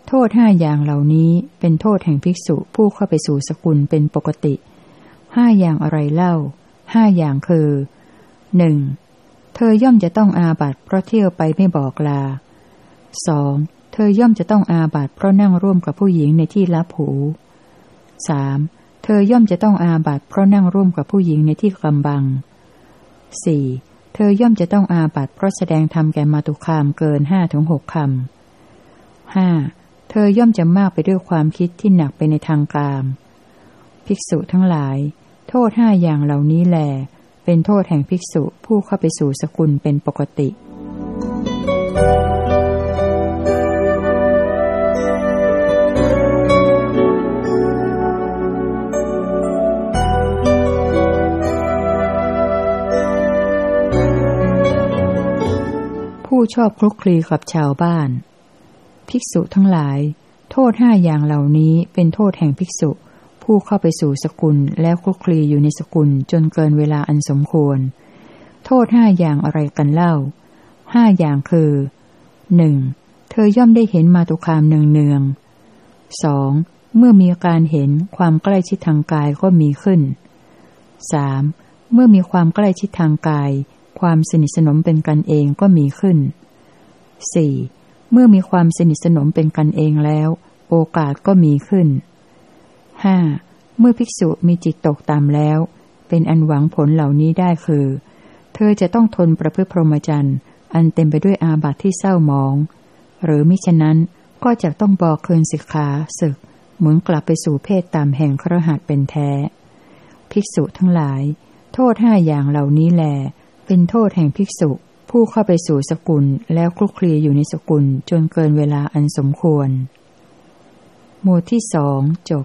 โทษห้าอย่างเหล่านี้เป็นโทษแห่งภิกษุผู้เข้าไปสู่สกุลเป็นปกติห้าอย่างอะไรเล่าห้าอย่างคือหนึ่งเธอย่อมจะต้องอาบัตเพราะเที่ยวไปไม่บอกลาสองเธอย่อมจะต้องอาบัตเพราะนั่งร่วมกับผู้หญิงในที่ลับหูสามเธอย่อมจะต้องอาบัตเพราะนั่งร่วมกับผู้หญิงในที่กำบังสี่เธอย่อมจะต้องอาบัตเพราะแสดงธรรมแก่มาตุคามเกินห้าถึงหกคำห้า เธอย่อมจะมากไปด้วยความคิดที่หนักไปในทางกาม ภิกษุทั้งหลาย โทษห้าอย่างเหล่านี้แหลเป็นโทษแห่งภิกษุผู้เข้าไปสู่สกุลเป็นปกติ ผู้ชอบคลุกคลีกับชาวบ้าน ภิกษุทั้งหลาย โทษห้าอย่างเหล่านี้เป็นโทษแห่งภิกษุ ผู้เข้าไปสู่สกุลแล้วคลุกคลีอยู่ในสกุลจนเกินเวลาอันสมควร โทษห้าอย่างอะไรกันเล่าห้าอย่างคือหนึ่งเธอย่อมได้เห็นมาตุคามเนืองเนืองสองเมื่อมีการเห็นความใกล้ชิดทางกายก็มีขึ้นสามเมื่อมีความใกล้ชิดทางกาย ความสนิทสนมเป็นกันเองก็มีขึ้นสี่ เมื่อมีความสนิทสนมเป็นกันเองแล้ว โอกาสก็มีขึ้นห้าเมื่อภิกษุมีจิตตกตามแล้ว เป็นอันหวังผลเหล่านี้ได้คือ เธอจะต้องทนประพฤติพรหมจรรย์อันเต็มไปด้วยอาบัติที่เศร้าหมอง หรือมิฉะนั้นก็จะต้องบอกคืนสิกขาศึก หมุนกลับไปสู่เพศตามแห่งครหัสเป็นแท้ ภิกษุทั้งหลาย โทษห้าอย่างเหล่านี้แหลเป็นโทษแห่งภิกษุ ผู้เข้าไปสู่สกุลแล้วคลุกคลีอยู่ในสกุลจนเกินเวลาอันสมควร หมวดที่สองจบ